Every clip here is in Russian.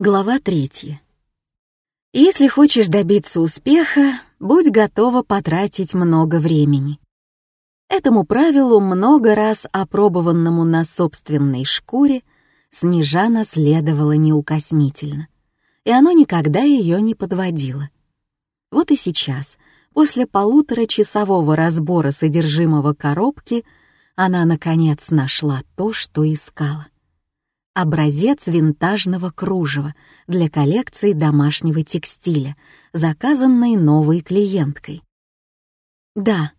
Глава третья. Если хочешь добиться успеха, будь готова потратить много времени. Этому правилу, много раз опробованному на собственной шкуре, Снежана следовала неукоснительно, и оно никогда ее не подводило. Вот и сейчас, после полуторачасового разбора содержимого коробки, она, наконец, нашла то, что искала — образец винтажного кружева для коллекции домашнего текстиля, заказанный новой клиенткой. Да,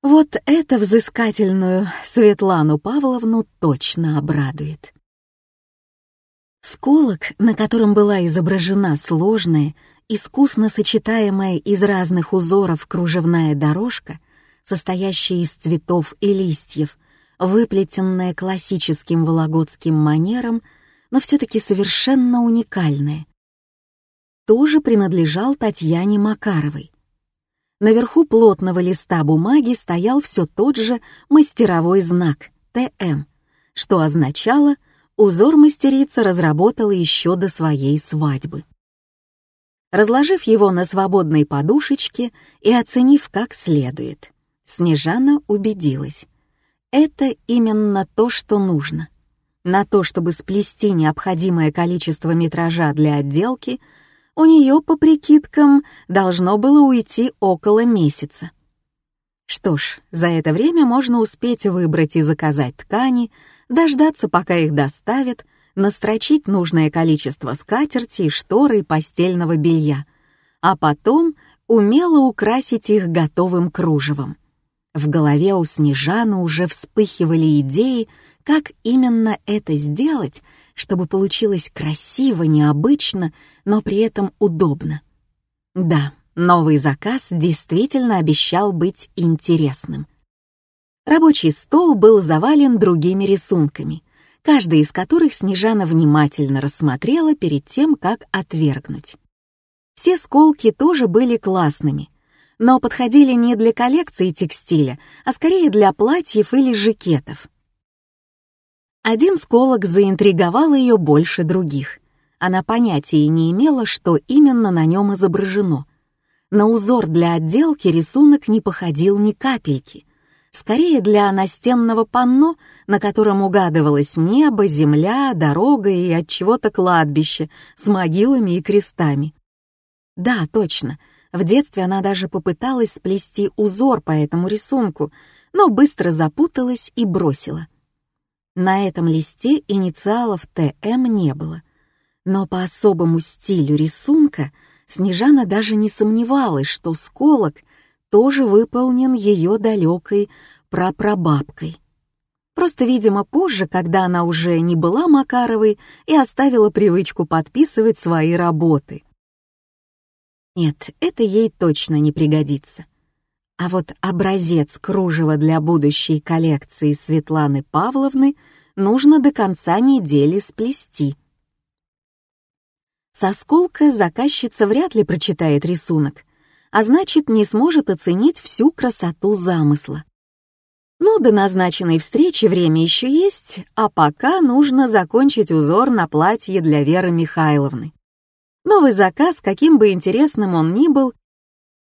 вот эта взыскательную Светлану Павловну точно обрадует. Сколок, на котором была изображена сложная, искусно сочетаемая из разных узоров кружевная дорожка, состоящая из цветов и листьев, выплетенное классическим вологодским манером, но все-таки совершенно уникальное. Тоже принадлежал Татьяне Макаровой. Наверху плотного листа бумаги стоял все тот же мастеровой знак «ТМ», что означало узор мастерица разработала еще до своей свадьбы. Разложив его на свободной подушечке и оценив как следует, Снежана убедилась, это именно то, что нужно. На то, чтобы сплести необходимое количество метража для отделки, у нее, по прикидкам, должно было уйти около месяца. Что ж, за это время можно успеть выбрать и заказать ткани, дождаться, пока их доставят, настрочить нужное количество скатерти, и шторы и постельного белья, а потом умело украсить их готовым кружевом. В голове у Снежаны уже вспыхивали идеи, как именно это сделать, чтобы получилось красиво, необычно, но при этом удобно. Да, новый заказ действительно обещал быть интересным. Рабочий стол был завален другими рисунками, каждый из которых Снежана внимательно рассмотрела перед тем, как отвергнуть. Все сколки тоже были классными — но подходили не для коллекции текстиля, а скорее для платьев или жакетов. Один сколок заинтриговал ее больше других. Она понятия не имела, что именно на нем изображено. На узор для отделки рисунок не походил ни капельки. Скорее для настенного панно, на котором угадывалось небо, земля, дорога и от чего-то кладбище с могилами и крестами. Да, точно, в детстве она даже попыталась сплести узор по этому рисунку, но быстро запуталась и бросила. На этом листе инициалов ТМ не было, но по особому стилю рисунка Снежана даже не сомневалась, что сколок тоже выполнен ее далекой прапрабабкой. Просто, видимо, позже, когда она уже не была Макаровой и оставила привычку подписывать свои работы. Нет, это ей точно не пригодится. А вот образец кружева для будущей коллекции Светланы Павловны нужно до конца недели сплести. Со сколка заказчица вряд ли прочитает рисунок, а значит, не сможет оценить всю красоту замысла. Ну, до назначенной встречи время еще есть, а пока нужно закончить узор на платье для Веры Михайловны. Новый заказ, каким бы интересным он ни был,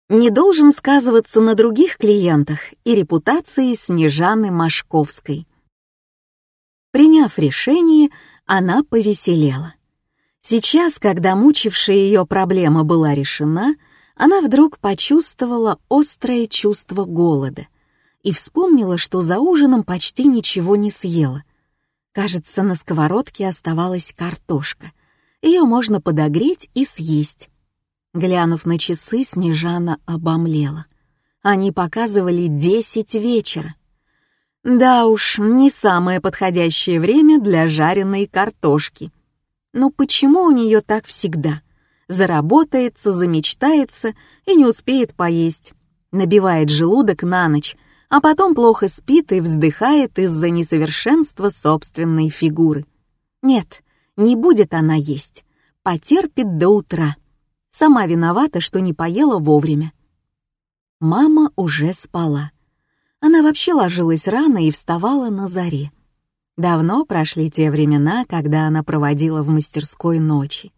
не должен сказываться на других клиентах и репутации Снежаны Машковской. Приняв решение, она повеселела. Сейчас, когда мучившая ее проблема была решена, она вдруг почувствовала острое чувство голода и вспомнила, что за ужином почти ничего не съела. Кажется, на сковородке оставалась картошка — ее можно подогреть и съесть. Глянув на часы, Снежана обомлела. Они показывали десять вечера. Да уж, не самое подходящее время для жареной картошки. Но почему у нее так всегда? Заработается, замечтается и не успеет поесть. Набивает желудок на ночь, а потом плохо спит и вздыхает из-за несовершенства собственной фигуры. Нет, не будет она есть. Потерпит до утра. Сама виновата, что не поела вовремя. Мама уже спала. Она вообще ложилась рано и вставала на заре. Давно прошли те времена, когда она проводила в мастерской ночи.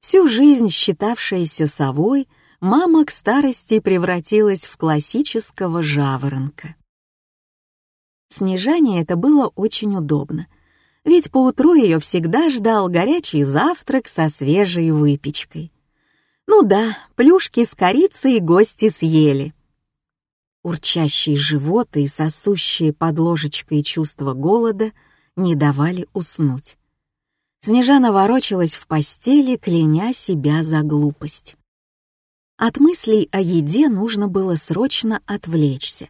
Всю жизнь считавшаяся совой, мама к старости превратилась в классического жаворонка. Снежане это было очень удобно, ведь поутру ее всегда ждал горячий завтрак со свежей выпечкой. Ну да, плюшки с корицей гости съели. Урчащий живот и сосущие под ложечкой чувство голода не давали уснуть. Снежана ворочалась в постели, кляня себя за глупость. От мыслей о еде нужно было срочно отвлечься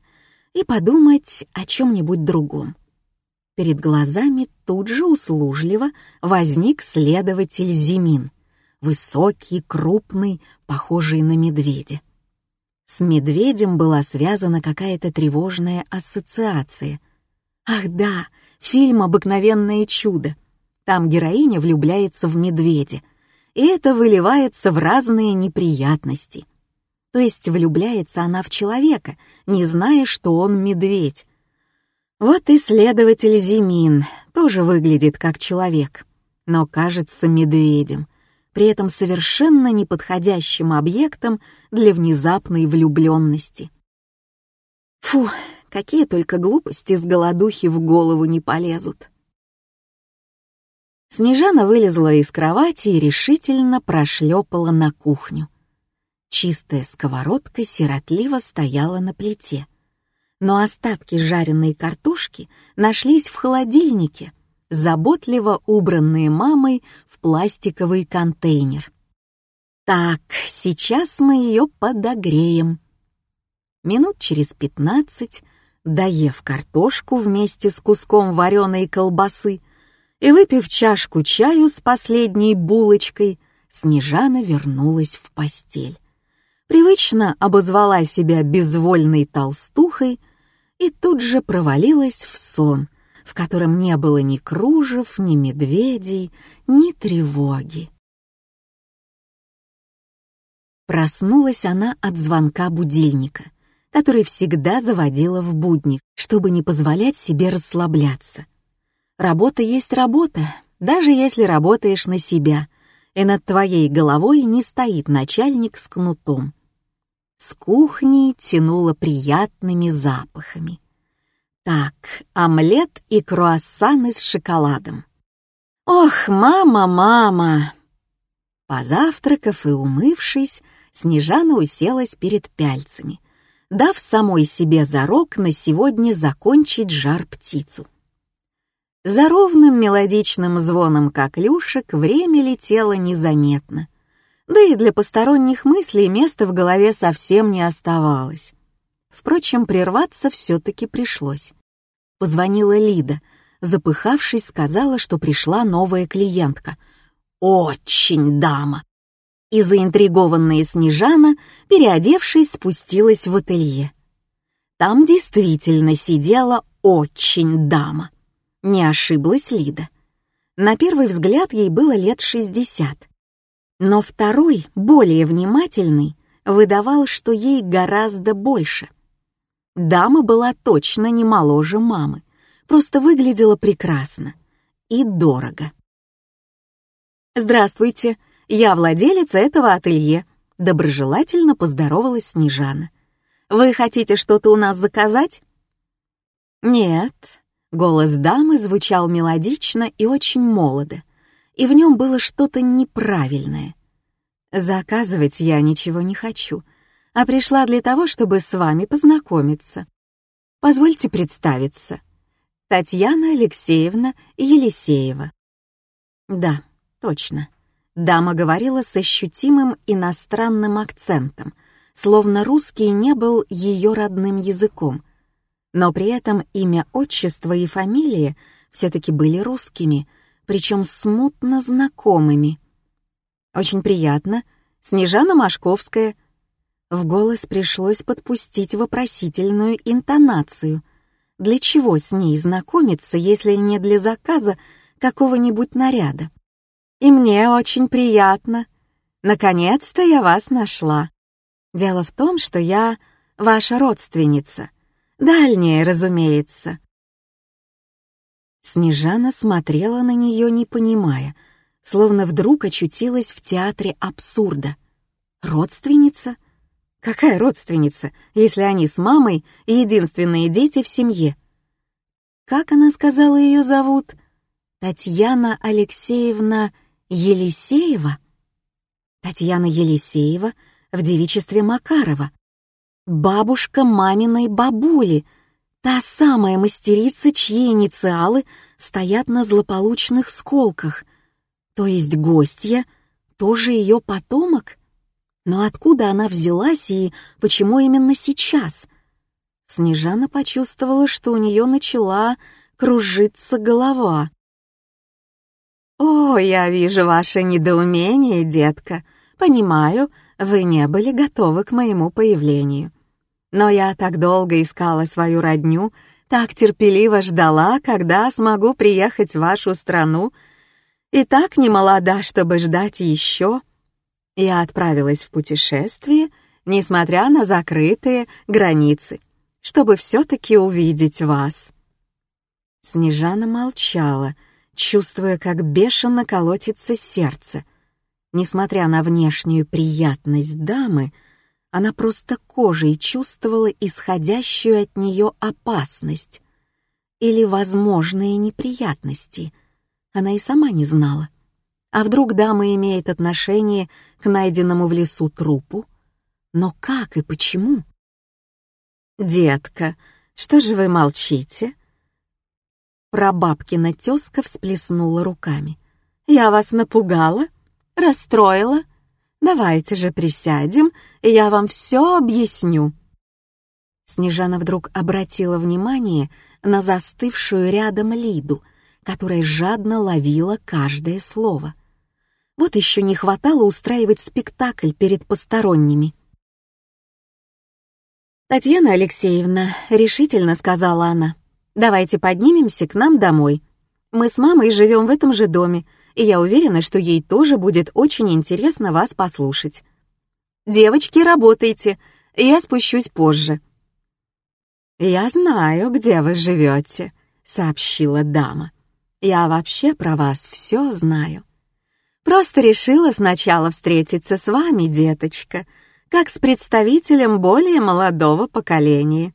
и подумать о чем-нибудь другом. Перед глазами тут же услужливо возник следователь Зимин — высокий, крупный, похожий на медведя. С медведем была связана какая-то тревожная ассоциация. Ах да, фильм «Обыкновенное чудо». Там героиня влюбляется в медведя, и это выливается в разные неприятности. То есть влюбляется она в человека, не зная, что он медведь. Вот и следователь Зимин тоже выглядит как человек, но кажется медведем, при этом совершенно неподходящим объектом для внезапной влюбленности. Фу, какие только глупости с голодухи в голову не полезут. Снежана вылезла из кровати и решительно прошлепала на кухню. Чистая сковородка сиротливо стояла на плите, но остатки жареной картошки нашлись в холодильнике, заботливо убранные мамой пластиковый контейнер. Так, сейчас мы ее подогреем. Минут через пятнадцать, доев картошку вместе с куском вареной колбасы и выпив чашку чаю с последней булочкой, Снежана вернулась в постель. Привычно обозвала себя безвольной толстухой и тут же провалилась в сон, в котором не было ни кружев, ни медведей, ни тревоги. Проснулась она от звонка будильника, который всегда заводила в будни, чтобы не позволять себе расслабляться. Работа есть работа, даже если работаешь на себя, и над твоей головой не стоит начальник с кнутом. С кухни тянуло приятными запахами. Так, омлет и круассаны с шоколадом. Ох, мама, мама! Позавтракав и умывшись, Снежана уселась перед пяльцами, дав самой себе зарок на сегодня закончить жар птицу. За ровным мелодичным звоном коклюшек время летело незаметно, да и для посторонних мыслей места в голове совсем не оставалось. Впрочем, прерваться все-таки пришлось. Позвонила Лида. Запыхавшись, сказала, что пришла новая клиентка. «Очень дама!» И заинтригованная Снежана, переодевшись, спустилась в ателье. Там действительно сидела очень дама. Не ошиблась Лида. На первый взгляд ей было лет шестьдесят. Но второй, более внимательный, выдавал, что ей гораздо больше. Дама была точно не моложе мамы, просто выглядела прекрасно и дорого. «Здравствуйте, я владелица этого ателье», — доброжелательно поздоровалась Снежана. «Вы хотите что-то у нас заказать?» «Нет», — голос дамы звучал мелодично и очень молодо, и в нем было что-то неправильное. «Заказывать я ничего не хочу», — а пришла для того, чтобы с вами познакомиться. Позвольте представиться. Татьяна Алексеевна Елисеева. Да, точно. Дама говорила с ощутимым иностранным акцентом, словно русский не был ее родным языком. Но при этом имя, отчество и фамилия все-таки были русскими, причем смутно знакомыми. Очень приятно. Снежана Машковская — в голос пришлось подпустить вопросительную интонацию. Для чего с ней знакомиться, если не для заказа какого-нибудь наряда? И мне очень приятно. Наконец-то я вас нашла. Дело в том, что я ваша родственница. Дальняя, разумеется. Снежана смотрела на нее, не понимая, словно вдруг очутилась в театре абсурда. Родственница? Какая родственница, если они с мамой единственные дети в семье? Как она сказала ее зовут? Татьяна Алексеевна Елисеева? Татьяна Елисеева в девичестве Макарова. Бабушка маминой бабули, та самая мастерица, чьи инициалы стоят на злополучных сколках. То есть гостья тоже ее потомок? Но откуда она взялась и почему именно сейчас? Снежана почувствовала, что у нее начала кружиться голова. «О, я вижу ваше недоумение, детка. Понимаю, вы не были готовы к моему появлению. Но я так долго искала свою родню, так терпеливо ждала, когда смогу приехать в вашу страну, и так не молода, чтобы ждать еще. Я отправилась в путешествие, несмотря на закрытые границы, чтобы все-таки увидеть вас». Снежана молчала, чувствуя, как бешено колотится сердце. Несмотря на внешнюю приятность дамы, она просто кожей чувствовала исходящую от нее опасность или возможные неприятности. Она и сама не знала. А вдруг дама имеет отношение к найденному в лесу трупу? Но как и почему? «Детка, что же вы молчите?» Прабабкина тезка всплеснула руками. «Я вас напугала? Расстроила? Давайте же присядем, и я вам все объясню». Снежана вдруг обратила внимание на застывшую рядом Лиду, которая жадно ловила каждое слово. Вот еще не хватало устраивать спектакль перед посторонними. «Татьяна Алексеевна», — решительно сказала она, — «давайте поднимемся к нам домой. Мы с мамой живем в этом же доме, и я уверена, что ей тоже будет очень интересно вас послушать. Девочки, работайте, я спущусь позже». «Я знаю, где вы живете», — сообщила дама. «Я вообще про вас все знаю. Просто решила сначала встретиться с вами, деточка, как с представителем более молодого поколения.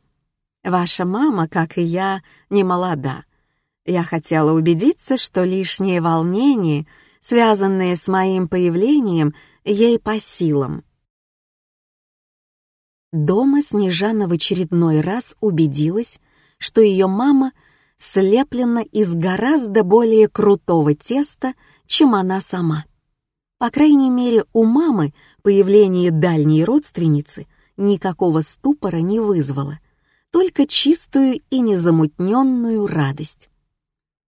Ваша мама, как и я, не молода. Я хотела убедиться, что лишние волнения, связанные с моим появлением, ей по силам. Дома Снежана в очередной раз убедилась, что ее мама слеплена из гораздо более крутого теста, чем она сама. По крайней мере, у мамы появление дальней родственницы никакого ступора не вызвало, только чистую и незамутненную радость.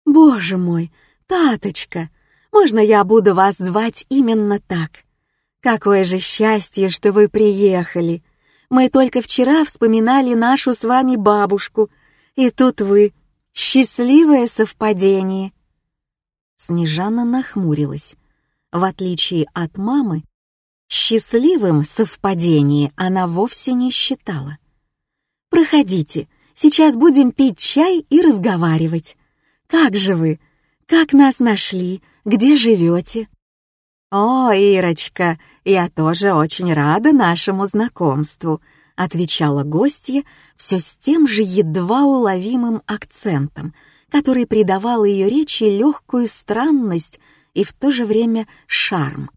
«Боже мой, Таточка, можно я буду вас звать именно так? Какое же счастье, что вы приехали! Мы только вчера вспоминали нашу с вами бабушку, и тут вы. Счастливое совпадение!» Снежана нахмурилась. В отличие от мамы, счастливым совпадение она вовсе не считала. «Проходите, сейчас будем пить чай и разговаривать. Как же вы? Как нас нашли? Где живете?» «О, Ирочка, я тоже очень рада нашему знакомству», — отвечала гостья все с тем же едва уловимым акцентом, который придавал ее речи легкую странность и в то же время шарм.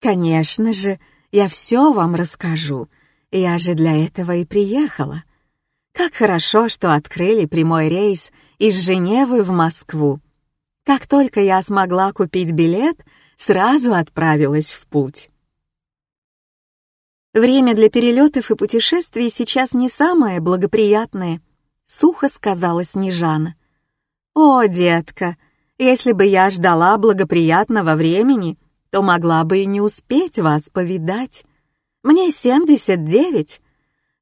«Конечно же, я все вам расскажу, я же для этого и приехала. Как хорошо, что открыли прямой рейс из Женевы в Москву. Как только я смогла купить билет, сразу отправилась в путь». Время для перелетов и путешествий сейчас не самое благоприятное, сухо сказала Снежана. О, детка, если бы я ждала благоприятного времени, то могла бы и не успеть вас повидать. Мне 79,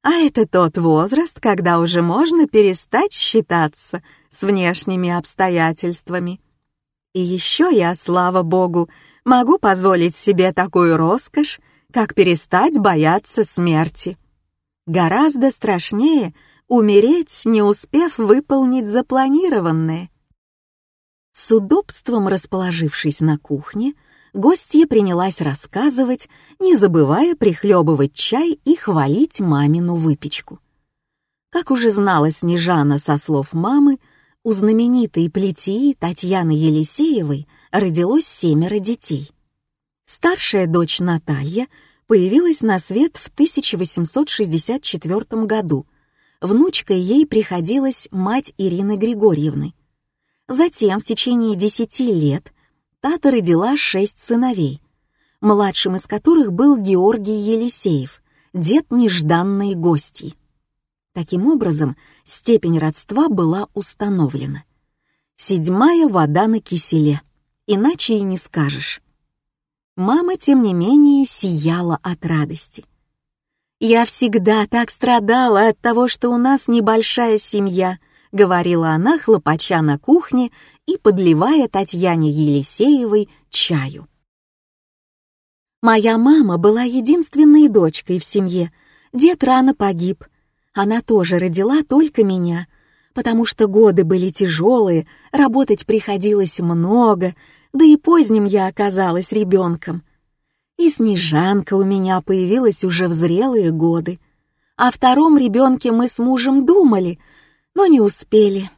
а это тот возраст, когда уже можно перестать считаться с внешними обстоятельствами. И еще я, слава богу, могу позволить себе такую роскошь, как перестать бояться смерти. Гораздо страшнее умереть, не успев выполнить запланированное — С удобством расположившись на кухне, гостья принялась рассказывать, не забывая прихлебывать чай и хвалить мамину выпечку. Как уже знала Снежана со слов мамы, у знаменитой плетии Татьяны Елисеевой родилось семеро детей. Старшая дочь Наталья появилась на свет в 1864 году. Внучкой ей приходилась мать Ирины Григорьевны. Затем в течение десяти лет Тата родила шесть сыновей, младшим из которых был Георгий Елисеев, дед нежданной гостьи. Таким образом, степень родства была установлена. Седьмая вода на киселе, иначе и не скажешь. Мама, тем не менее, сияла от радости. «Я всегда так страдала от того, что у нас небольшая семья», — говорила она, хлопача на кухне и подливая Татьяне Елисеевой чаю. «Моя мама была единственной дочкой в семье. Дед рано погиб. Она тоже родила только меня, потому что годы были тяжелые, работать приходилось много, да и поздним я оказалась ребенком. И Снежанка у меня появилась уже в зрелые годы. О втором ребенке мы с мужем думали, но не успели.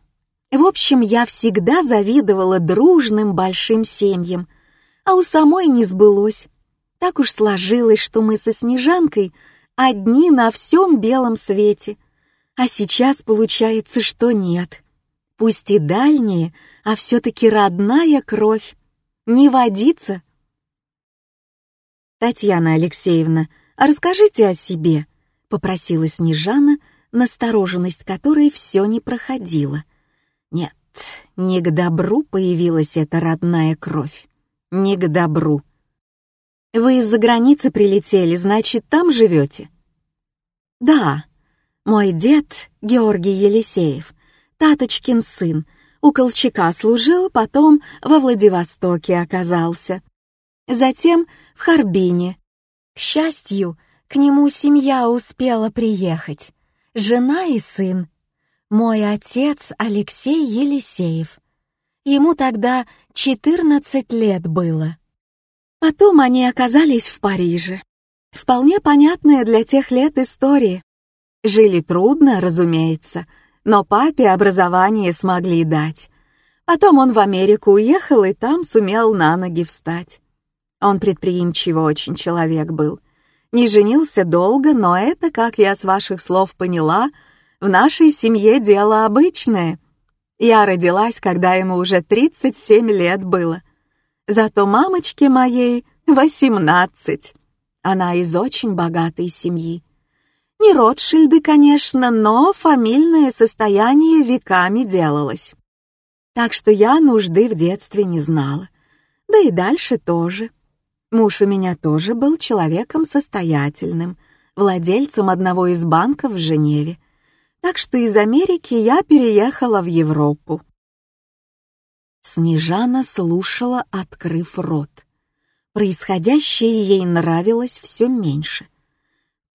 В общем, я всегда завидовала дружным большим семьям, а у самой не сбылось. Так уж сложилось, что мы со Снежанкой одни на всем белом свете. А сейчас получается, что нет. Пусть и дальние, а все-таки родная кровь не водиться. «Татьяна Алексеевна, а расскажите о себе», — попросила Снежана, настороженность которой все не проходила. Нет, не к добру появилась эта родная кровь. Не к добру. «Вы из-за границы прилетели, значит, там живете?» «Да, мой дед, Георгий Елисеев, Таточкин сын, у Колчака служил, потом во Владивостоке оказался. Затем в Харбине. К счастью, к нему семья успела приехать. Жена и сын. Мой отец Алексей Елисеев. Ему тогда 14 лет было. Потом они оказались в Париже. Вполне понятная для тех лет история. Жили трудно, разумеется, но папе образование смогли дать. Потом он в Америку уехал и там сумел на ноги встать. Он предприимчивый очень человек был. Не женился долго, но это, как я с ваших слов поняла, в нашей семье дело обычное. Я родилась, когда ему уже 37 лет было. Зато мамочке моей 18. Она из очень богатой семьи. Не Ротшильды, конечно, но фамильное состояние веками делалось. Так что я нужды в детстве не знала. Да и дальше тоже. Муж у меня тоже был человеком состоятельным, владельцем одного из банков в Женеве. Так что из Америки я переехала в Европу. Снежана слушала, открыв рот. Происходящее ей нравилось все меньше —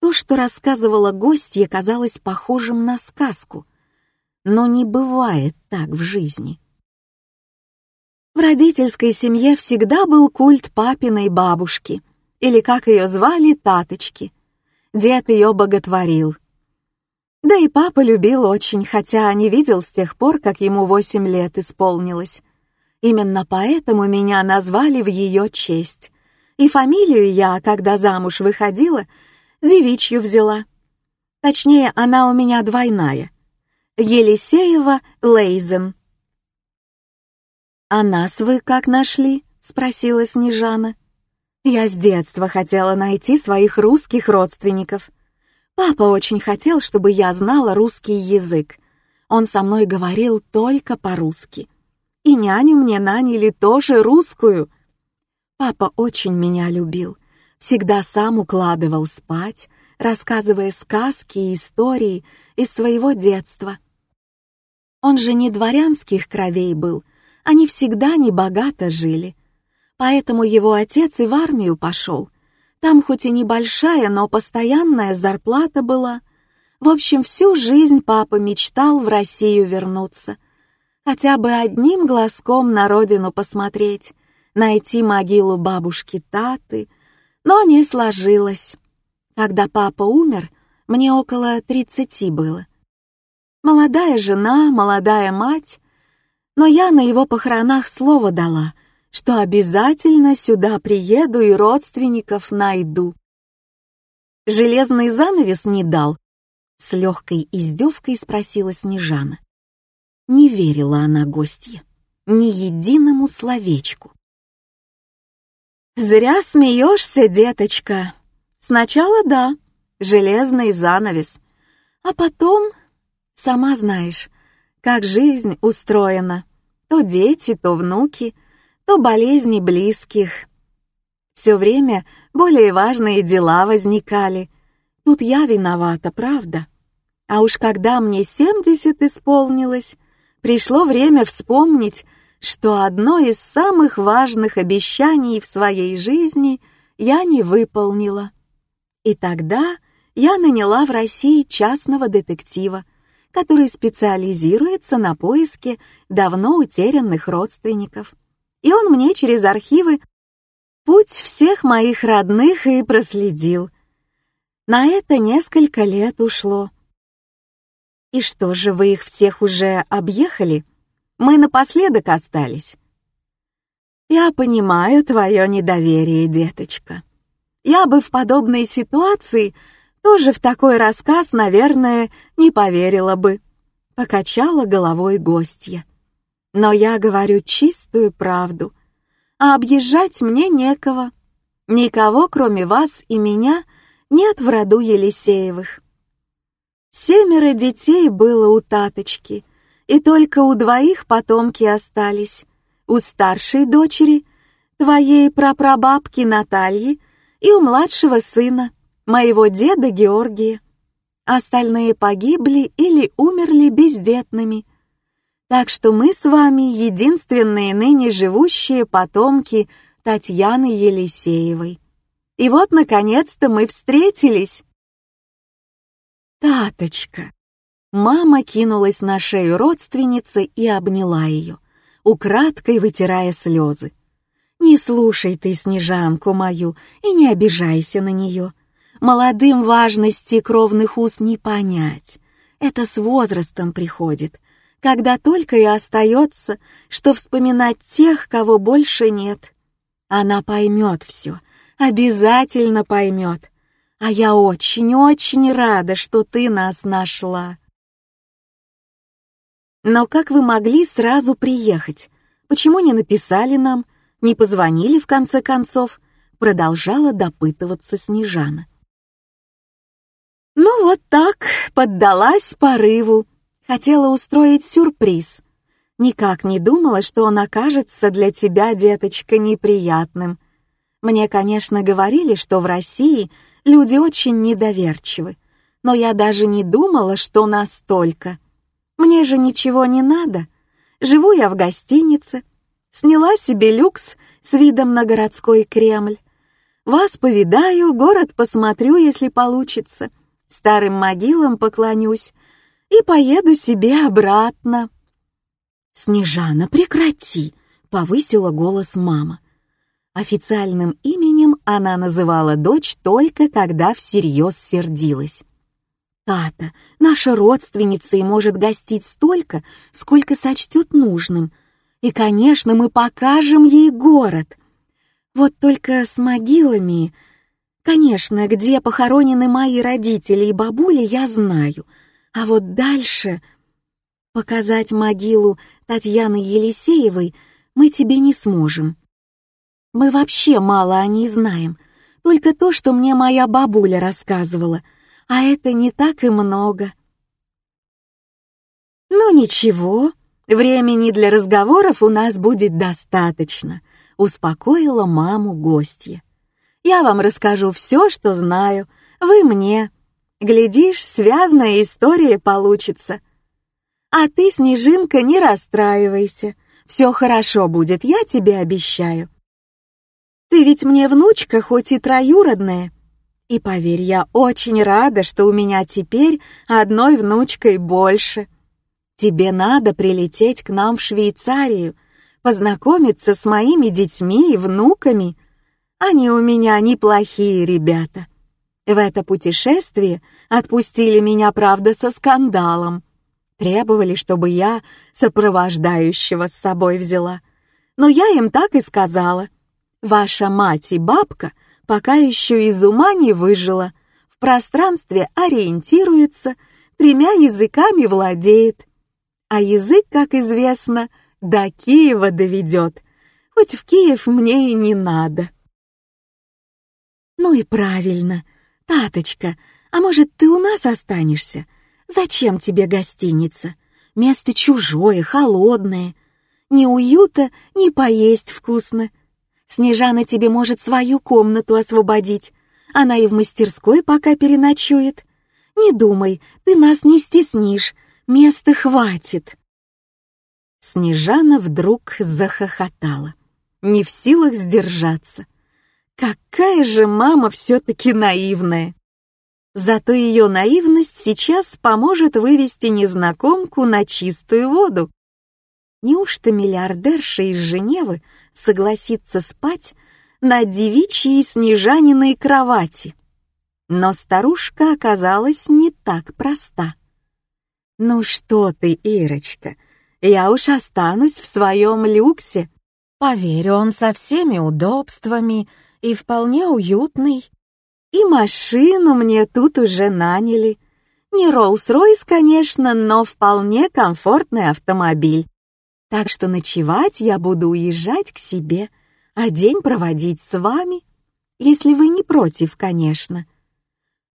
то, что рассказывала гостья, казалось похожим на сказку. Но не бывает так в жизни. В родительской семье всегда был культ папиной бабушки, или, как ее звали, таточки. Дед ее боготворил. Да и папа любил очень, хотя не видел с тех пор, как ему восемь лет исполнилось. Именно поэтому меня назвали в ее честь. И фамилию я, когда замуж выходила, девичью взяла. Точнее, она у меня двойная. Елисеева Лейзен. «А нас вы как нашли?» — спросила Снежана. «Я с детства хотела найти своих русских родственников. Папа очень хотел, чтобы я знала русский язык. Он со мной говорил только по-русски. И няню мне наняли тоже русскую. Папа очень меня любил, всегда сам укладывал спать, рассказывая сказки и истории из своего детства. Он же не дворянских кровей был, они всегда небогато жили. Поэтому его отец и в армию пошел. Там хоть и небольшая, но постоянная зарплата была. В общем, всю жизнь папа мечтал в Россию вернуться. хотя бы одним глазком на родину посмотреть, найти могилу бабушки Таты, но не сложилось. Когда папа умер, мне около тридцати было. Молодая жена, молодая мать, но я на его похоронах слово дала, что обязательно сюда приеду и родственников найду. Железный занавес не дал, с легкой издевкой спросила Снежана. Не верила она гостье, ни единому словечку. «Зря смеешься, деточка. Сначала да, железный занавес, а потом, сама знаешь, как жизнь устроена. То дети, то внуки, то болезни близких. Все время более важные дела возникали. Тут я виновата, правда?» А уж когда мне семьдесят исполнилось, пришло время вспомнить, что одно из самых важных обещаний в своей жизни я не выполнила. И тогда я наняла в России частного детектива, который специализируется на поиске давно утерянных родственников. И он мне через архивы путь всех моих родных и проследил. На это несколько лет ушло. «И что же, вы их всех уже объехали? Мы напоследок остались». «Я понимаю твое недоверие, деточка. Я бы в подобной ситуации тоже в такой рассказ, наверное, не поверила бы», — покачала головой гостья. «Но я говорю чистую правду, а объезжать мне некого. Никого, кроме вас и меня, нет в роду Елисеевых. Семеро детей было у Таточки, и только у двоих потомки остались. У старшей дочери, твоей прапрабабки Натальи, и у младшего сына, моего деда Георгия. Остальные погибли или умерли бездетными. Так что мы с вами единственные ныне живущие потомки Татьяны Елисеевой. И вот, наконец-то, мы встретились. «Таточка!» Мама кинулась на шею родственницы и обняла ее, украдкой вытирая слезы. «Не слушай ты Снежанку мою и не обижайся на нее. Молодым важности кровных уз не понять. Это с возрастом приходит, когда только и остается, что вспоминать тех, кого больше нет. Она поймет все, обязательно поймет, а я очень-очень рада, что ты нас нашла. Но как вы могли сразу приехать? Почему не написали нам? Не позвонили в конце концов? Продолжала допытываться Снежана. Ну вот так, поддалась порыву. Хотела устроить сюрприз. Никак не думала, что он окажется для тебя, деточка, неприятным. Мне, конечно, говорили, что в России Люди очень недоверчивы, но я даже не думала, что настолько. Мне же ничего не надо. Живу я в гостинице, сняла себе люкс с видом на городской Кремль. Вас повидаю, город посмотрю, если получится, старым могилам поклонюсь и поеду себе обратно. «Снежана, прекрати!» — повысила голос мама. Официальным именем она называла дочь только когда всерьез сердилась. «Тата, наша родственница и может гостить столько, сколько сочтет нужным. И, конечно, мы покажем ей город. Вот только с могилами... Конечно, где похоронены мои родители и бабули, я знаю. А вот дальше... Показать могилу Татьяны Елисеевой мы тебе не сможем». Мы вообще мало о ней знаем, только то, что мне моя бабуля рассказывала, а это не так и много. Ну ничего, времени для разговоров у нас будет достаточно, успокоила маму гостья. Я вам расскажу все, что знаю, вы мне. Глядишь, связная история получится. А ты, Снежинка, не расстраивайся. Все хорошо будет, я тебе обещаю. Ты ведь мне внучка, хоть и троюродная. И поверь, я очень рада, что у меня теперь одной внучкой больше. Тебе надо прилететь к нам в Швейцарию, познакомиться с моими детьми и внуками. Они у меня неплохие ребята. В это путешествие отпустили меня, правда, со скандалом. Требовали, чтобы я сопровождающего с собой взяла. Но я им так и сказала. Ваша мать и бабка пока еще из ума не выжила, в пространстве ориентируется, тремя языками владеет. А язык, как известно, до Киева доведет, хоть в Киев мне и не надо. Ну и правильно, Таточка, а может, ты у нас останешься? Зачем тебе гостиница? Место чужое, холодное. Ни уюта, ни поесть вкусно. Снежана тебе может свою комнату освободить. Она и в мастерской пока переночует. Не думай, ты нас не стеснишь, места хватит. Снежана вдруг захохотала, не в силах сдержаться. Какая же мама все-таки наивная! Зато ее наивность сейчас поможет вывести незнакомку на чистую воду. Неужто миллиардерша из Женевы согласится спать на девичьей снежаниной кровати? Но старушка оказалась не так проста. «Ну что ты, Ирочка, я уж останусь в своем люксе. Поверь, он со всеми удобствами и вполне уютный. И машину мне тут уже наняли. Не Роллс-Ройс, конечно, но вполне комфортный автомобиль. Так что ночевать я буду уезжать к себе, а день проводить с вами, если вы не против, конечно.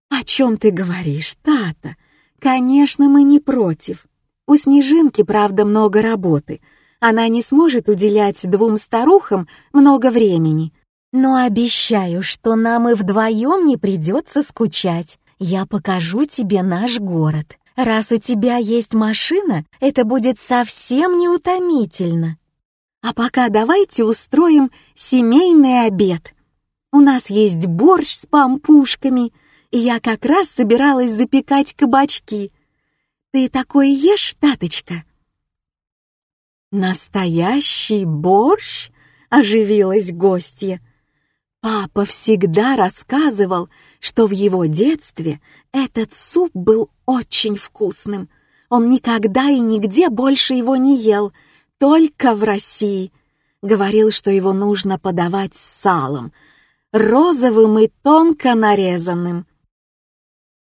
О чем ты говоришь, Тата? Конечно, мы не против. У Снежинки, правда, много работы. Она не сможет уделять двум старухам много времени, но обещаю, что нам и вдвоем не придется скучать. Я покажу тебе наш город. Раз у тебя есть машина, это будет совсем неутомительно. А пока давайте устроим семейный обед. У нас есть борщ с пампушками, и я как раз собиралась запекать кабачки. Ты такой ешь, таточка? Настоящий борщ? Оживилась гостья. Папа всегда рассказывал, что в его детстве этот суп был очень вкусным. Он никогда и нигде больше его не ел, только в России. Говорил, что его нужно подавать с салом, розовым и тонко нарезанным.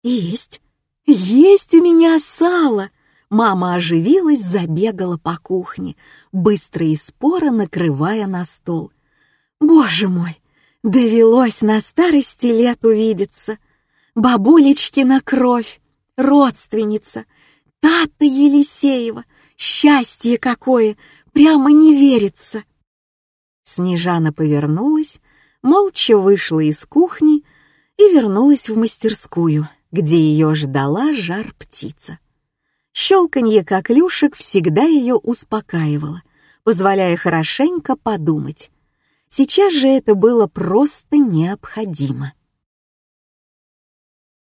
«Есть, есть у меня сало!» Мама оживилась, забегала по кухне, быстро и споро накрывая на стол. «Боже мой, Довелось на старости лет увидеться. Бабулечкина кровь, родственница, Тата Елисеева. Счастье какое! Прямо не верится. Снежана повернулась, молча вышла из кухни и вернулась в мастерскую, где ее ждала жар-птица. Щелканье коклюшек всегда ее успокаивало, позволяя хорошенько подумать. Сейчас же это было просто необходимо.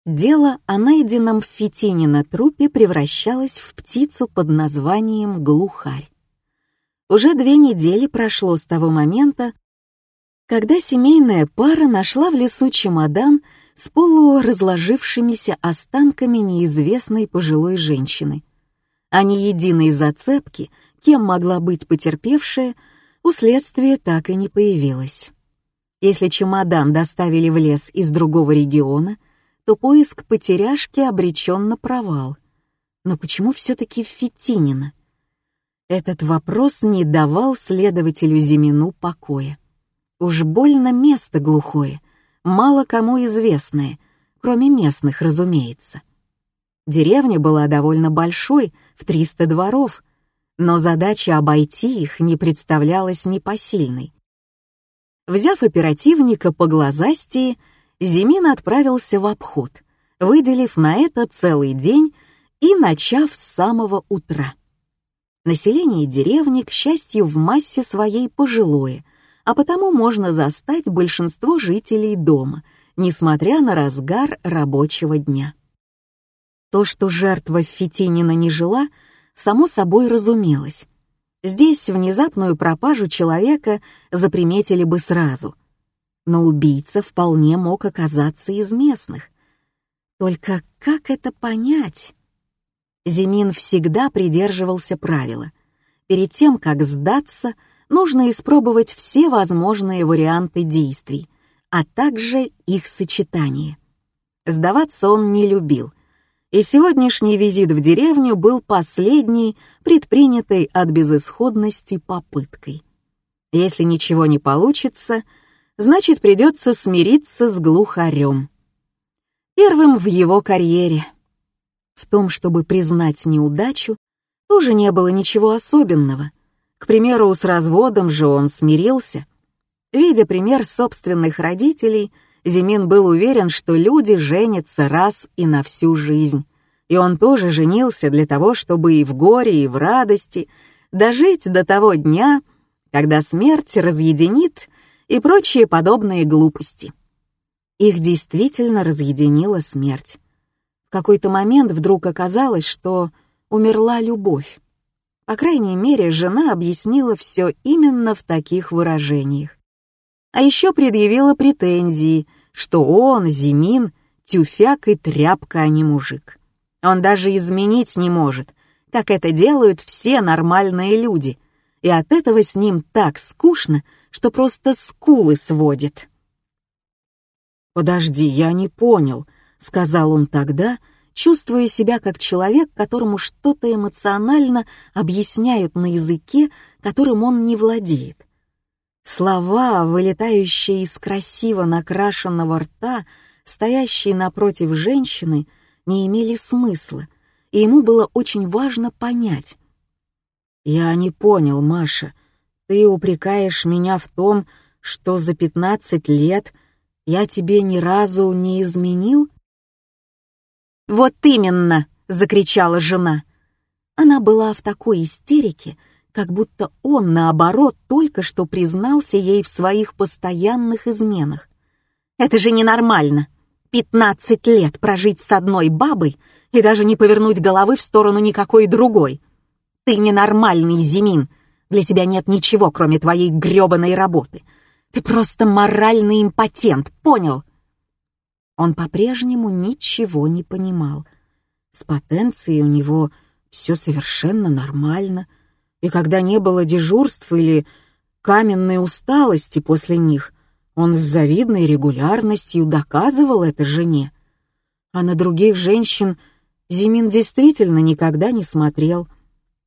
Дело о найденном в Фетинино трупе превращалось в птицу под названием глухарь. Уже две недели прошло с того момента, когда семейная пара нашла в лесу чемодан с полуразложившимися останками неизвестной пожилой женщины. А ни единой зацепки, кем могла быть потерпевшая, у следствия так и не появилось. Если чемодан доставили в лес из другого региона, то поиск потеряшки обречен на провал. Но почему все-таки в Фетинино? Этот вопрос не давал следователю Зимину покоя. Уж больно место глухое, мало кому известное, кроме местных, разумеется. Деревня была довольно большой, в 300 дворов, но задача обойти их не представлялась непосильной. Взяв оперативника по глазастии, Зимин отправился в обход, выделив на это целый день и начав с самого утра. Население деревни, к счастью, в массе своей пожилое, а потому можно застать большинство жителей дома, несмотря на разгар рабочего дня. То, что жертва Фетинина не жила — само собой разумелось. Здесь внезапную пропажу человека заприметили бы сразу. Но убийца вполне мог оказаться из местных. Только как это понять? Зимин всегда придерживался правила. Перед тем, как сдаться, нужно испробовать все возможные варианты действий, а также их сочетание. Сдаваться он не любил, и сегодняшний визит в деревню был последней, предпринятой от безысходности попыткой. Если ничего не получится, значит придется смириться с глухарем. Первым в его карьере. В том, чтобы признать неудачу, тоже не было ничего особенного. К примеру, с разводом же он смирился. Видя пример собственных родителей, Зимин был уверен, что люди женятся раз и на всю жизнь. И он тоже женился для того, чтобы и в горе, и в радости дожить до того дня, когда смерть разъединит и прочие подобные глупости. Их действительно разъединила смерть. В какой-то момент вдруг оказалось, что умерла любовь. По крайней мере, жена объяснила все именно в таких выражениях. А еще предъявила претензии, что он, Зимин, тюфяк и тряпка, а не мужик. Он даже изменить не может, как это делают все нормальные люди, и от этого с ним так скучно, что просто скулы сводит. «Подожди, я не понял», — сказал он тогда, чувствуя себя как человек, которому что-то эмоционально объясняют на языке, которым он не владеет. Слова, вылетающие из красиво накрашенного рта, стоящие напротив женщины, не имели смысла, и ему было очень важно понять. «Я не понял, Маша, ты упрекаешь меня в том, что за пятнадцать лет — я тебе ни разу не изменил?» «Вот именно!» — закричала жена. Она была в такой истерике, как будто он, наоборот, только что признался ей в своих постоянных изменах. «Это же ненормально! Пятнадцать лет прожить с одной бабой и даже не повернуть головы в сторону никакой другой! Ты ненормальный, Зимин! Для тебя нет ничего, кроме твоей грёбаной работы!» Ты просто моральный импотент, понял?» Он по-прежнему ничего не понимал. С потенцией у него все совершенно нормально, и когда не было дежурств или каменной усталости после них, он с завидной регулярностью доказывал это жене. А на других женщин Зимин действительно никогда не смотрел,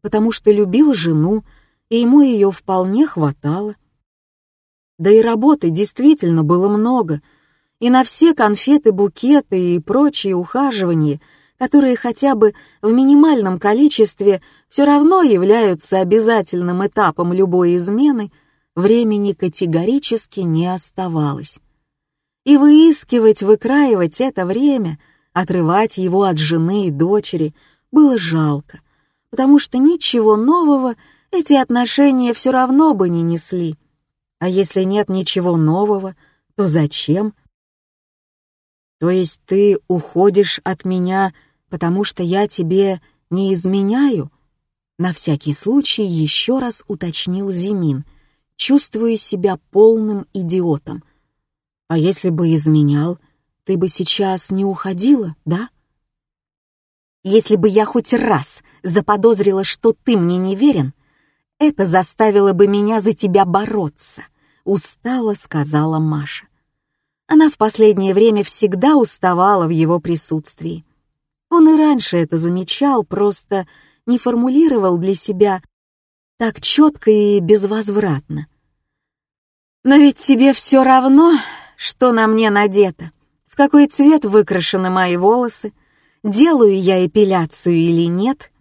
потому что любил жену, и ему ее вполне хватало. Да и работы действительно было много, и на все конфеты, букеты и прочие ухаживания, которые хотя бы в минимальном количестве все равно являются обязательным этапом любой измены, времени категорически не оставалось. И выискивать, выкраивать это время, отрывать его от жены и дочери было жалко, потому что ничего нового эти отношения все равно бы не несли. А если нет ничего нового, то зачем? То есть ты уходишь от меня, потому что я тебе не изменяю? На всякий случай еще раз уточнил Зимин, чувствуя себя полным идиотом. А если бы изменял, ты бы сейчас не уходила, да? Если бы я хоть раз заподозрила, что ты мне не верен, это заставило бы меня за тебя бороться, устало сказала Маша. Она в последнее время всегда уставала в его присутствии. Он и раньше это замечал, просто не формулировал для себя так четко и безвозвратно. «Но ведь тебе все равно, что на мне надето, в какой цвет выкрашены мои волосы, делаю я эпиляцию или нет.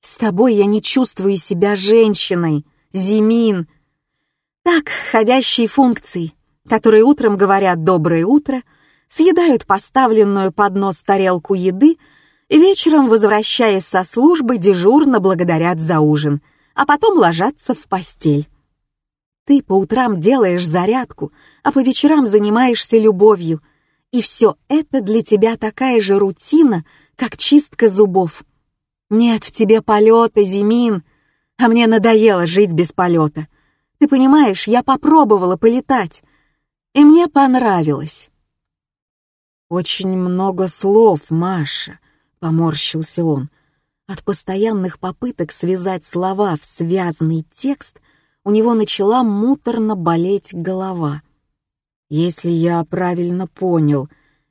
С тобой я не чувствую себя женщиной, Зимин. Так, ходящие функции, которые утром говорят «доброе утро», съедают поставленную под нос тарелку еды вечером, возвращаясь со службы, дежурно благодарят за ужин, а потом ложатся в постель. Ты по утрам делаешь зарядку, а по вечерам занимаешься любовью, и все это для тебя такая же рутина, как чистка зубов. Нет в тебе полета, Зимин, а мне надоело жить без полета. Ты понимаешь, я попробовала полетать, и мне понравилось. Очень много слов, Маша, поморщился он. От постоянных попыток связать слова в связанный текст у него начала муторно болеть голова. Если я правильно понял,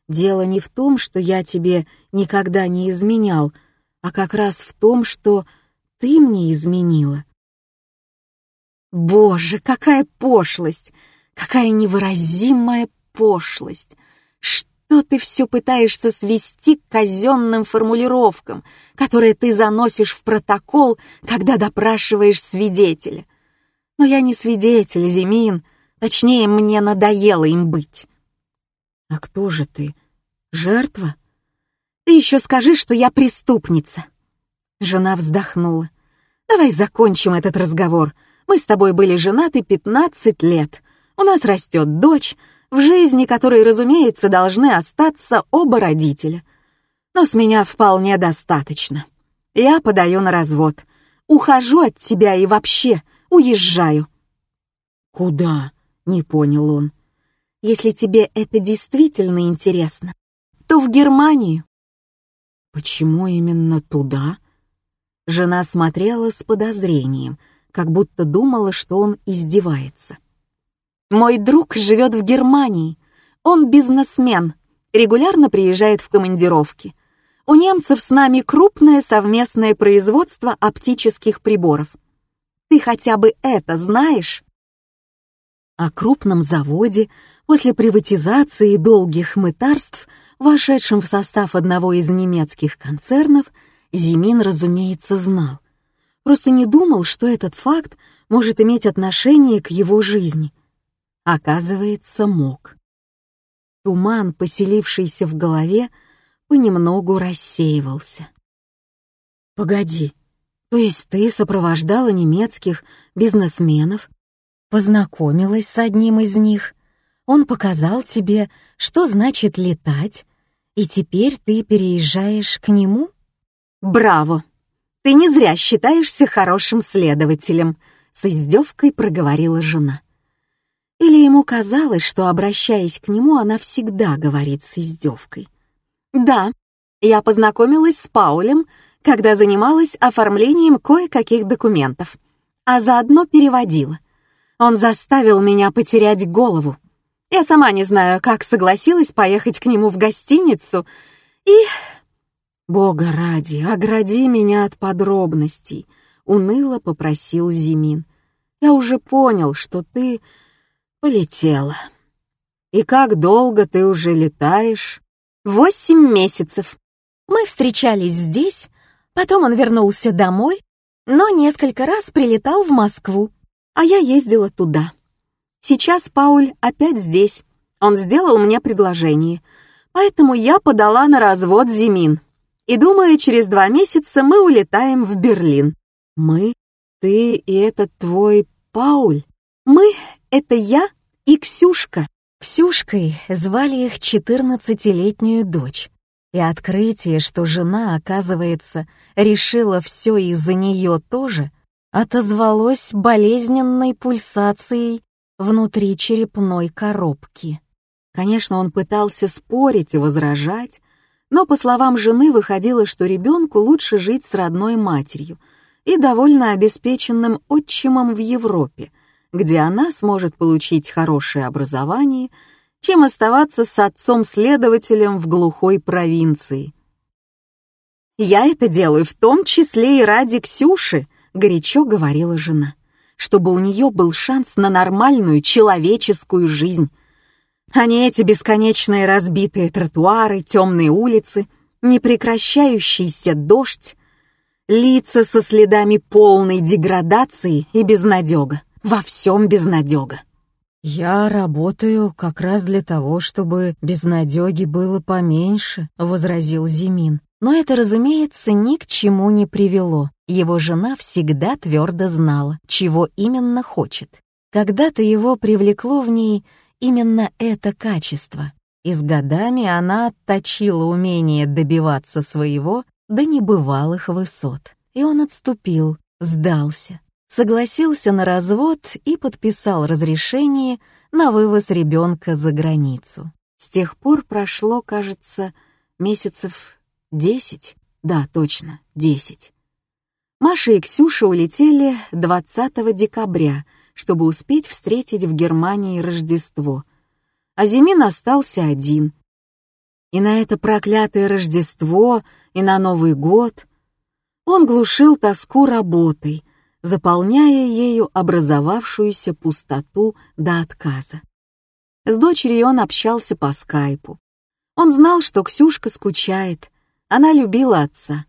дело не в том, что я тебе никогда не изменял, а как раз в том, что ты мне изменила. Боже, какая пошлость! Какая невыразимая пошлость! Что ты все пытаешься свести к казенным формулировкам, которые ты заносишь в протокол, когда допрашиваешь свидетеля? Но я не свидетель, Зимин, точнее, мне надоело им быть. А кто же ты? Жертва? Ты еще скажи, что я преступница. Жена вздохнула. Давай закончим этот разговор. Мы с тобой были женаты 15 лет. У нас растет дочь, в жизни которой, разумеется, должны остаться оба родителя. Но с меня вполне достаточно. Я подаю на развод. Ухожу от тебя и вообще уезжаю. Куда? Не понял он. Если тебе это действительно интересно, то в Германию. Почему именно туда? Жена смотрела с подозрением — как будто думала, что он издевается. «Мой друг живет в Германии. Он бизнесмен, регулярно приезжает в командировки. У немцев с нами крупное совместное производство оптических приборов. Ты хотя бы это знаешь?» О крупном заводе после приватизации долгих мытарств, вошедшем в состав одного из немецких концернов, Зимин, разумеется, знал просто не думал, что этот факт может иметь отношение к его жизни. Оказывается, мог. Туман, поселившийся в голове, понемногу рассеивался. «Погоди, то есть ты сопровождала немецких бизнесменов, познакомилась с одним из них, он показал тебе, что значит летать, и теперь ты переезжаешь к нему?» «Браво!» Ты не зря считаешься хорошим следователем», — с издевкой проговорила жена. Или ему казалось, что, обращаясь к нему, она всегда говорит с издевкой. «Да, я познакомилась с Паулем, когда занималась оформлением кое-каких документов, а заодно переводила. Он заставил меня потерять голову. Я сама не знаю, как согласилась поехать к нему в гостиницу и «Бога ради, огради меня от подробностей», — уныло попросил Зимин. «Я уже понял, что ты полетела. И как долго ты уже летаешь?» «Восемь месяцев. Мы встречались здесь, потом он вернулся домой, но несколько раз прилетал в Москву, а я ездила туда. Сейчас Пауль опять здесь. Он сделал мне предложение, поэтому я подала на развод Зимин и думаю, через два месяца мы улетаем в Берлин. Мы? Ты и этот твой Пауль? Мы — это я и Ксюшка. Ксюшкой звали их четырнадцатилетнюю дочь. И открытие, что жена, оказывается, решила все из-за нее тоже, отозвалось болезненной пульсацией внутри черепной коробки. Конечно, он пытался спорить и возражать, но, по словам жены, выходило, что ребенку лучше жить с родной матерью и довольно обеспеченным отчимом в Европе, где она сможет получить хорошее образование, чем оставаться с отцом-следователем в глухой провинции. «Я это делаю в том числе и ради Ксюши», — горячо говорила жена, «чтобы у нее был шанс на нормальную человеческую жизнь, а не эти бесконечные разбитые тротуары, темные улицы, непрекращающийся дождь, лица со следами полной деградации и безнадега. Во всем безнадега. «Я работаю как раз для того, чтобы безнадеги было поменьше», — возразил Зимин. Но это, разумеется, ни к чему не привело. Его жена всегда твердо знала, чего именно хочет. Когда-то его привлекло в ней именно это качество, и с годами она отточила умение добиваться своего до небывалых высот. И он отступил, сдался, согласился на развод и подписал разрешение на вывоз ребенка за границу. С тех пор прошло, кажется, месяцев десять. Да, точно, десять. Маша и Ксюша улетели 20 декабря, чтобы успеть встретить в Германии Рождество. А Зимин остался один. И на это проклятое Рождество, и на Новый год он глушил тоску работой, заполняя ею образовавшуюся пустоту до отказа. С дочерью он общался по скайпу. Он знал, что Ксюшка скучает, она любила отца.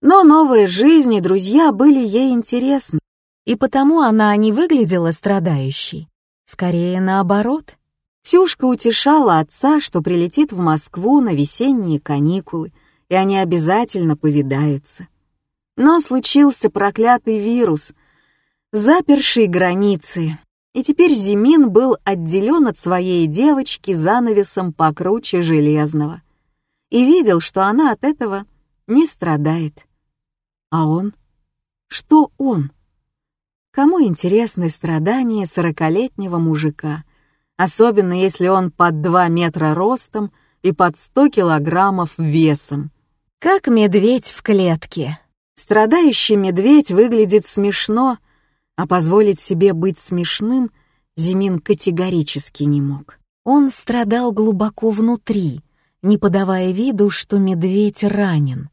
Но новая жизнь и друзья были ей интересны, и потому она не выглядела страдающей. Скорее наоборот. Ксюшка утешала отца, что прилетит в Москву на весенние каникулы, и они обязательно повидаются. Но случился проклятый вирус, заперший границы, и теперь Зимин был отделен от своей девочки занавесом покруче железного и видел, что она от этого не страдает. А он? Что он? Кому интересны страдания сорокалетнего мужика, особенно если он под два метра ростом и под сто килограммов весом? Как медведь в клетке. Страдающий медведь выглядит смешно, а позволить себе быть смешным Зимин категорически не мог. Он страдал глубоко внутри, не подавая виду, что медведь ранен.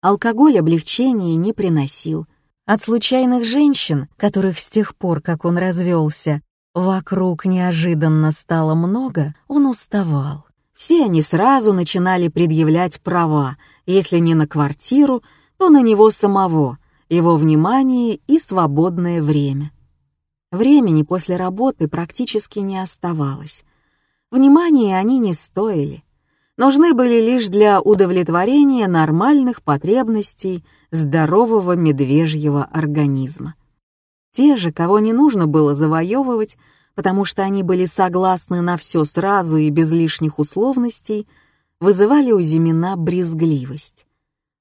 Алкоголь облегчения не приносил. От случайных женщин, которых с тех пор, как он развелся, вокруг неожиданно стало много, он уставал. Все они сразу начинали предъявлять права, если не на квартиру, то на него самого, его внимание и свободное время. Времени после работы практически не оставалось. Внимания они не стоили. Нужны были лишь для удовлетворения нормальных потребностей здорового медвежьего организма. Те же, кого не нужно было завоевывать, потому что они были согласны на все сразу и без лишних условностей, вызывали у Зимина брезгливость.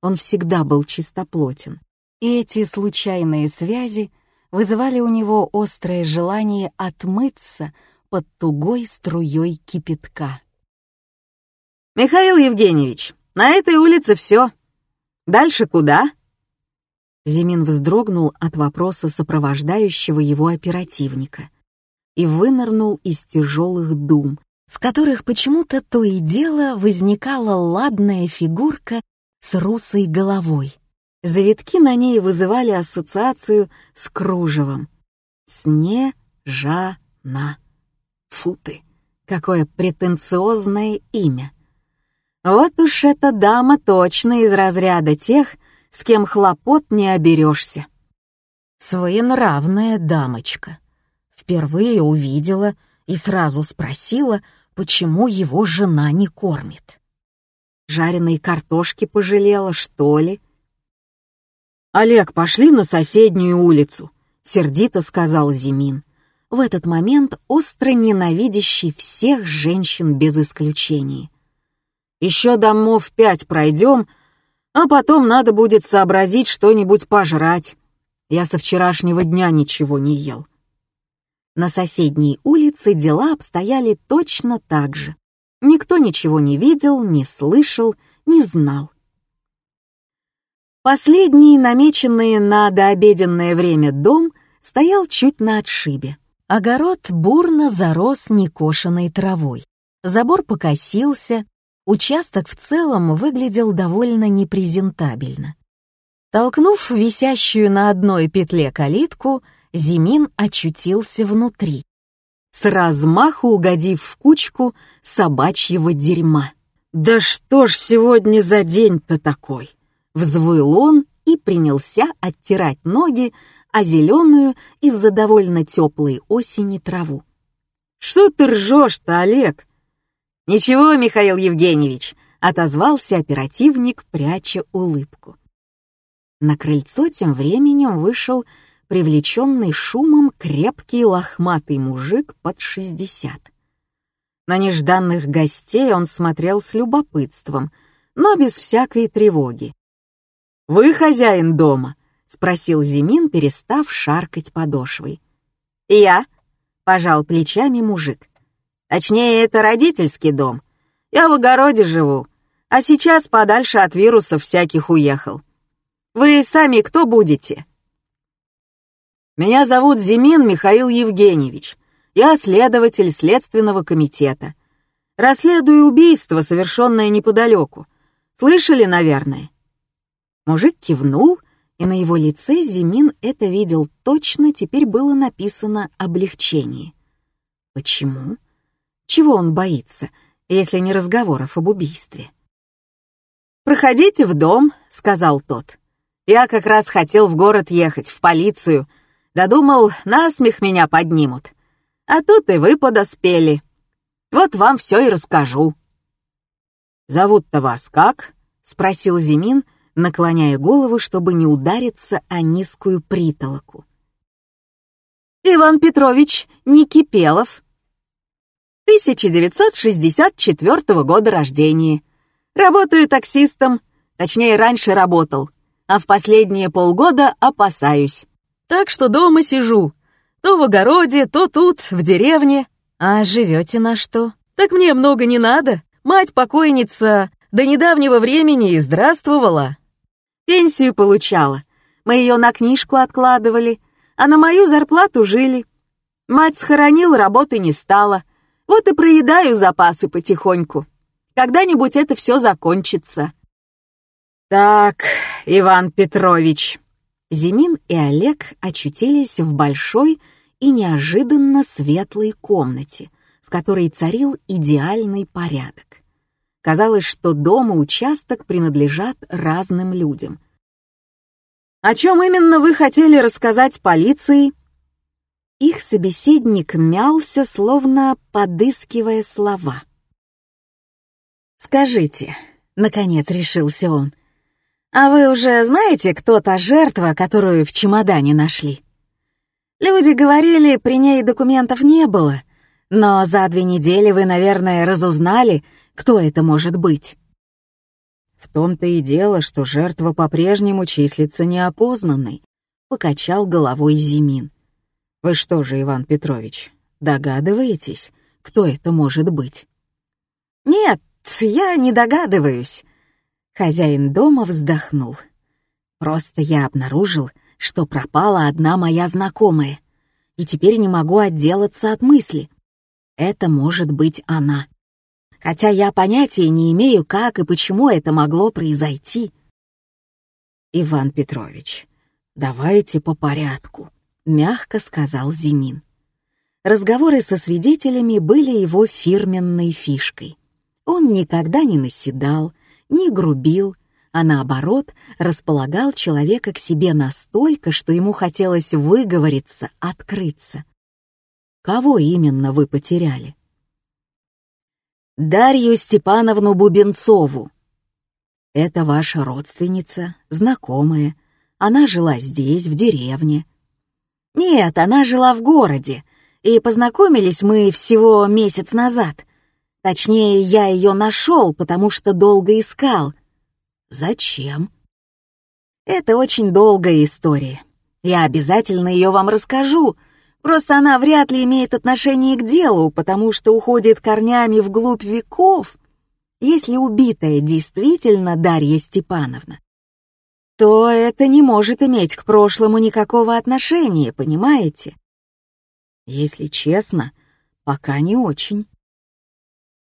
Он всегда был чистоплотен, и эти случайные связи вызывали у него острое желание отмыться под тугой струей кипятка. «Михаил Евгеньевич, на этой улице все. Дальше куда?» Зимин вздрогнул от вопроса сопровождающего его оперативника и вынырнул из тяжелых дум, в которых почему-то то и дело возникала ладная фигурка с русой головой. Завитки на ней вызывали ассоциацию с кружевом. Снежана. Фу ты, какое претенциозное имя. Вот уж эта дама точно из разряда тех, с кем хлопот не оберешься. Своенравная дамочка впервые увидела и сразу спросила, почему его жена не кормит. Жареной картошки пожалела, что ли? «Олег, пошли на соседнюю улицу», — сердито сказал Зимин. В этот момент остро ненавидящий всех женщин без исключения. «Еще домов пять пройдем, а потом надо будет сообразить что-нибудь пожрать. Я со вчерашнего дня ничего не ел». На соседней улице дела обстояли точно так же. Никто ничего не видел, не слышал, не знал. Последний, намеченный на дообеденное время дом, стоял чуть на отшибе. Огород бурно зарос некошенной травой. Забор покосился, участок в целом выглядел довольно непрезентабельно. Толкнув висящую на одной петле калитку, Зимин очутился внутри, с размаху угодив в кучку собачьего дерьма. «Да что ж сегодня за день-то такой?» Взвыл он и принялся оттирать ноги о зеленую из-за довольно теплой осени траву. «Что ты ржешь-то, Олег?» «Ничего, Михаил Евгеньевич», — отозвался оперативник, пряча улыбку. На крыльцо тем временем вышел привлеченный шумом крепкий лохматый мужик под шестьдесят. На нежданных гостей он смотрел с любопытством, но без всякой тревоги. «Вы хозяин дома?» — спросил Зимин, перестав шаркать подошвой. «Я», — пожал плечами мужик. «Точнее, это родительский дом. Я в огороде живу, а сейчас подальше от вирусов всяких уехал. Вы сами кто будете?» «Меня зовут Зимин Михаил Евгеньевич. Я следователь Следственного комитета. Расследую убийство, совершенное неподалеку. Слышали, наверное?» Мужик кивнул, и на его лице Зимин это видел точно, теперь было написано облегчение. Почему? Чего он боится, если не разговоров об убийстве? «Проходите в дом», — сказал тот. «Я как раз хотел в город ехать, в полицию. Додумал, насмех меня поднимут. А тут и вы подоспели. Вот вам все и расскажу». «Зовут-то вас как?» — спросил Зимин, наклоняя голову, чтобы не удариться о низкую притолоку. «Иван Петрович Никипелов, 1964 года рождения. Работаю таксистом, точнее, раньше работал, а в последние полгода опасаюсь. Так что дома сижу, то в огороде, то тут, в деревне. А живете на что? Так мне много не надо. Мать покойница до недавнего времени и здравствовала. Пенсию получала. Мы ее на книжку откладывали, а на мою зарплату жили. Мать схоронила, работы не стало. Вот и проедаю запасы потихоньку. Когда-нибудь это все закончится. Так, Иван Петрович. Зимин и Олег очутились в большой и неожиданно светлой комнате, в которой царил идеальный порядок. Казалось, что дом и участок принадлежат разным людям. «О чем именно вы хотели рассказать полиции?» Их собеседник мялся, словно подыскивая слова. «Скажите», — наконец решился он, «а вы уже знаете, кто та жертва, которую в чемодане нашли?» Люди говорили, при ней документов не было, но за две недели вы, наверное, разузнали, кто это может быть? В том-то и дело, что жертва по-прежнему числится неопознанной, покачал головой Зимин. Вы что же, Иван Петрович, догадываетесь, кто это может быть? Нет, я не догадываюсь. Хозяин дома вздохнул. Просто я обнаружил, что пропала одна моя знакомая, и теперь не могу отделаться от мысли. Это может быть она хотя я понятия не имею, как и почему это могло произойти. Иван Петрович, давайте по порядку, мягко сказал Зимин. Разговоры со свидетелями были его фирменной фишкой. Он никогда не наседал, не грубил, а наоборот располагал человека к себе настолько, что ему хотелось выговориться, открыться. Кого именно вы потеряли? Дарью Степановну Бубенцову. Это ваша родственница, знакомая. Она жила здесь, в деревне. Нет, она жила в городе, и познакомились мы всего месяц назад. Точнее, я ее нашел, потому что долго искал. Зачем? Это очень долгая история. Я обязательно ее вам расскажу, Просто она вряд ли имеет отношение к делу, потому что уходит корнями вглубь веков. Если убитая действительно Дарья Степановна, то это не может иметь к прошлому никакого отношения, понимаете? Если честно, пока не очень.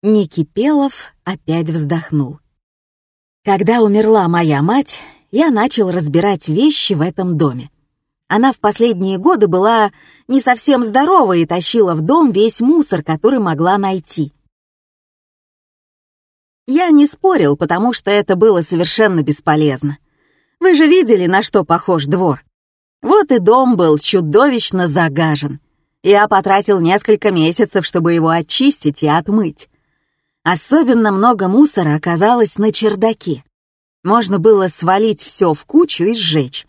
Никипелов опять вздохнул. Когда умерла моя мать, я начал разбирать вещи в этом доме. Она в последние годы была не совсем здорова и тащила в дом весь мусор, который могла найти. Я не спорил, потому что это было совершенно бесполезно. Вы же видели, на что похож двор. Вот и дом был чудовищно загажен. Я потратил несколько месяцев, чтобы его очистить и отмыть. Особенно много мусора оказалось на чердаке. Можно было свалить все в кучу и сжечь,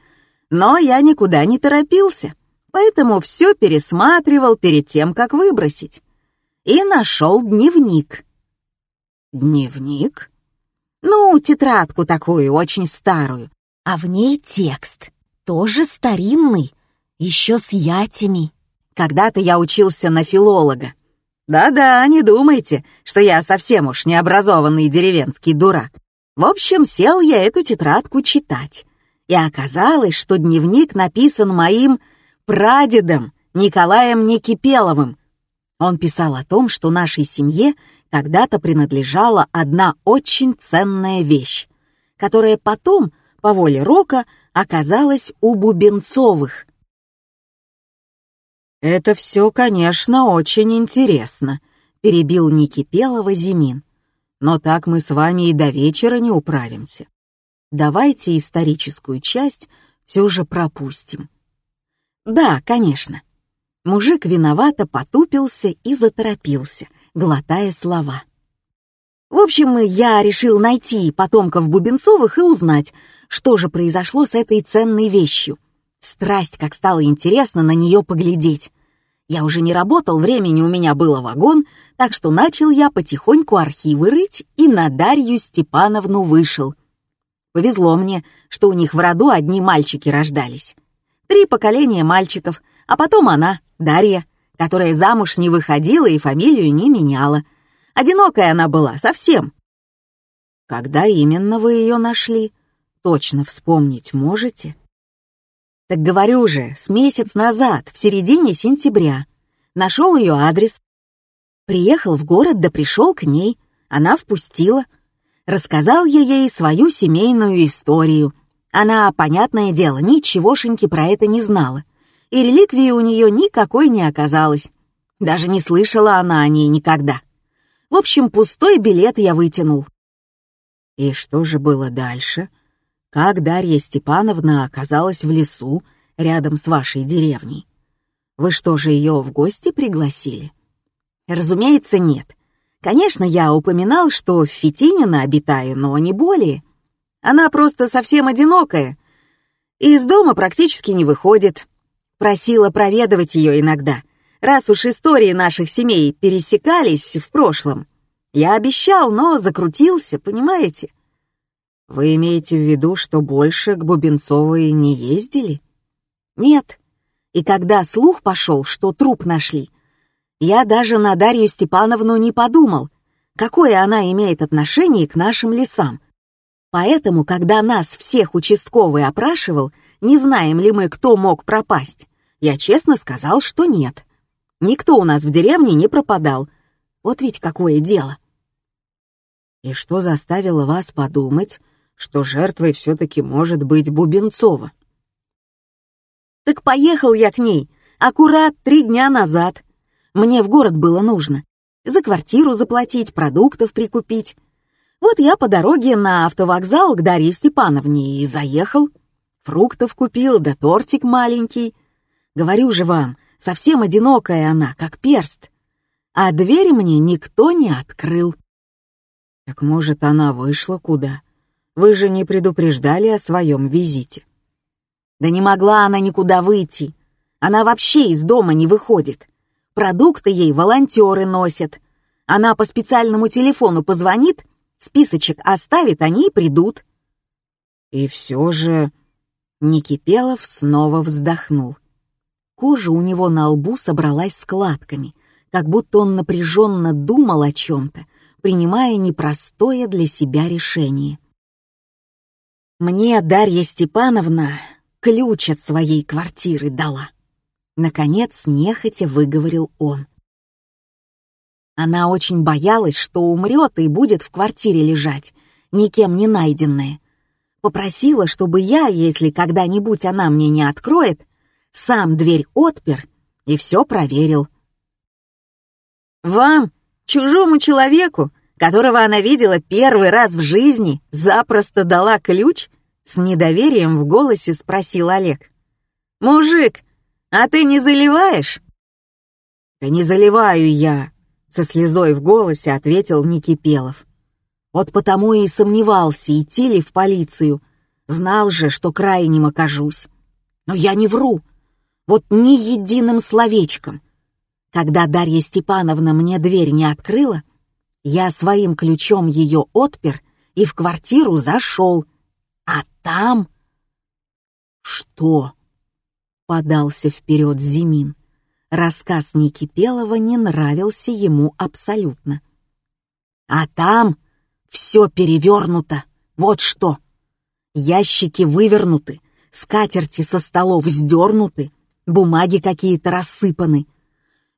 но я никуда не торопился, поэтому все пересматривал перед тем, как выбросить. И нашел дневник. Дневник? Ну, тетрадку такую, очень старую. А в ней текст, тоже старинный, еще с ятями. Когда-то я учился на филолога. Да-да, не думайте, что я совсем уж необразованный деревенский дурак. В общем, сел я эту тетрадку читать. И оказалось, что дневник написан моим прадедом Николаем Некипеловым. Он писал о том, что нашей семье когда-то принадлежала одна очень ценная вещь, которая потом, по воле Рока, оказалась у Бубенцовых. «Это все, конечно, очень интересно», — перебил Никипелова Зимин. «Но так мы с вами и до вечера не управимся. Давайте историческую часть все же пропустим». «Да, конечно». Мужик виновато потупился и заторопился, глотая слова. В общем, я решил найти потомков Бубенцовых и узнать, что же произошло с этой ценной вещью. Страсть, как стало интересно на нее поглядеть. Я уже не работал, времени у меня было вагон, так что начал я потихоньку архивы рыть и на Дарью Степановну вышел. Повезло мне, что у них в роду одни мальчики рождались. Три поколения мальчиков, а потом она, Дарья, которая замуж не выходила и фамилию не меняла. Одинокая она была, совсем. Когда именно вы ее нашли? Точно вспомнить можете? Так говорю же, с месяц назад, в середине сентября. Нашел ее адрес. Приехал в город, да пришел к ней. Она впустила. Рассказал я ей свою семейную историю. Она, понятное дело, ничегошеньки про это не знала. И реликвии у нее никакой не оказалось. Даже не слышала она о ней никогда. В общем, пустой билет я вытянул. И что же было дальше? Как Дарья Степановна оказалась в лесу рядом с вашей деревней. Вы что же ее в гости пригласили? Разумеется, нет. Конечно, я упоминал, что в Фитинино обитаю, но не более. Она просто совсем одинокая и из дома практически не выходит. Просила проведывать ее иногда, раз уж истории наших семей пересекались в прошлом. Я обещал, но закрутился, понимаете? Вы имеете в виду, что больше к Бубенцовой не ездили? Нет. И когда слух пошел, что труп нашли, я даже на Дарью Степановну не подумал, какое она имеет отношение к нашим лесам. Поэтому, когда нас всех участковый опрашивал, не знаем ли мы, кто мог пропасть, я честно сказал, что нет. Никто у нас в деревне не пропадал. Вот ведь какое дело. И что заставило вас подумать, что жертвой все-таки может быть Бубенцова. Так поехал я к ней, аккурат три дня назад. Мне в город было нужно. За квартиру заплатить, продуктов прикупить. Вот я по дороге на автовокзал к Дарье Степановне и заехал. Фруктов купил, да тортик маленький. Говорю же вам, совсем одинокая она, как перст. А дверь мне никто не открыл. Так может, она вышла куда? Вы же не предупреждали о своем визите. Да не могла она никуда выйти. Она вообще из дома не выходит. Продукты ей волонтеры носят. Она по специальному телефону позвонит, списочек оставит, они и придут. И все же... Никипелов снова вздохнул. Кожа у него на лбу собралась складками, как будто он напряженно думал о чем-то, принимая непростое для себя решение. Мне Дарья Степановна ключ от своей квартиры дала. Наконец, нехотя выговорил он. Она очень боялась, что умрет и будет в квартире лежать, никем не найденная. Попросила, чтобы я, если когда-нибудь она мне не откроет, сам дверь отпер и все проверил. «Вам, чужому человеку, которого она видела первый раз в жизни, запросто дала ключ?» С недоверием в голосе спросил Олег. «Мужик, а ты не заливаешь?» «Да не заливаю я», — со слезой в голосе ответил Никипелов. «Вот потому и сомневался, идти ли в полицию. Знал же, что крайним окажусь. Но я не вру. Вот ни единым словечком. Когда Дарья Степановна мне дверь не открыла, я своим ключом ее отпер и в квартиру зашел. А там... Что? Подался вперед Зимин. Рассказ Никипелова не нравился ему абсолютно. А там все перевернуто. Вот что. Ящики вывернуты, скатерти со столов сдернуты, бумаги какие-то рассыпаны.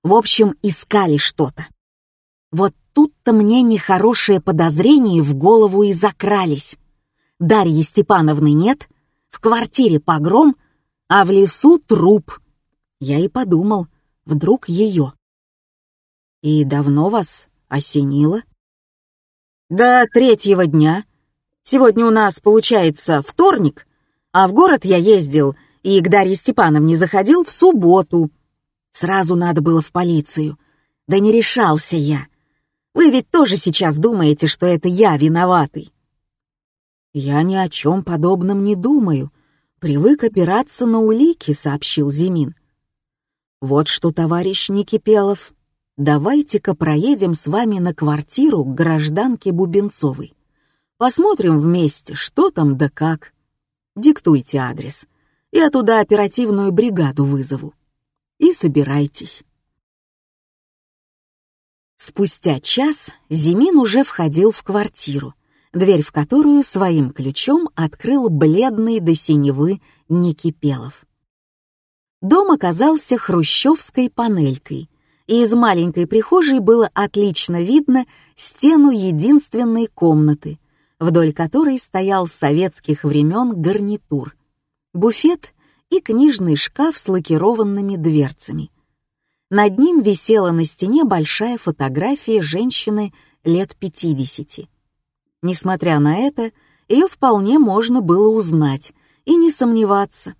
В общем, искали что-то. Вот тут-то мне нехорошие подозрения в голову и закрались. Дарьи Степановны нет, в квартире погром, а в лесу труп. Я и подумал, вдруг ее. И давно вас осенило? До третьего дня. Сегодня у нас получается вторник, а в город я ездил и к Дарье Степановне заходил в субботу. Сразу надо было в полицию. Да не решался я. Вы ведь тоже сейчас думаете, что это я виноватый. Я ни о чем подобном не думаю. Привык опираться на улики, сообщил Зимин. Вот что, товарищ Никипелов, давайте-ка проедем с вами на квартиру к гражданке Бубенцовой. Посмотрим вместе, что там да как. Диктуйте адрес. Я туда оперативную бригаду вызову. И собирайтесь. Спустя час Зимин уже входил в квартиру, дверь в которую своим ключом открыл бледный до синевы Никипелов. Дом оказался хрущевской панелькой, и из маленькой прихожей было отлично видно стену единственной комнаты, вдоль которой стоял советских времен гарнитур, буфет и книжный шкаф с лакированными дверцами. Над ним висела на стене большая фотография женщины лет 50. Несмотря на это, ее вполне можно было узнать и не сомневаться.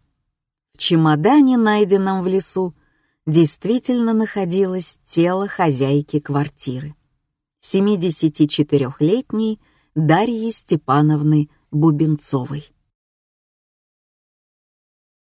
В чемодане, найденном в лесу, действительно находилось тело хозяйки квартиры. 74-летней Дарьи Степановны Бубенцовой.